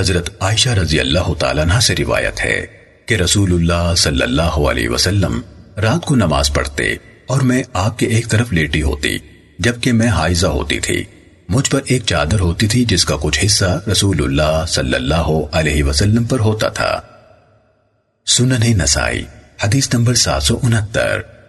حضرت عائشہ رضی اللہ تعالیٰ عنہ سے روایت ہے کہ رسول اللہ صلی اللہ علیہ وسلم رات کو نماز پڑھتے اور میں آپ کے ایک طرف لیٹی ہوتی جبکہ میں حائزہ ہوتی تھی۔ مجھ پر ایک چادر ہوتی تھی جس کا کچھ حصہ رسول اللہ صلی اللہ علیہ وسلم پر ہوتا تھا۔ سنن نسائی، حدیث نمبر سات سو انہتر۔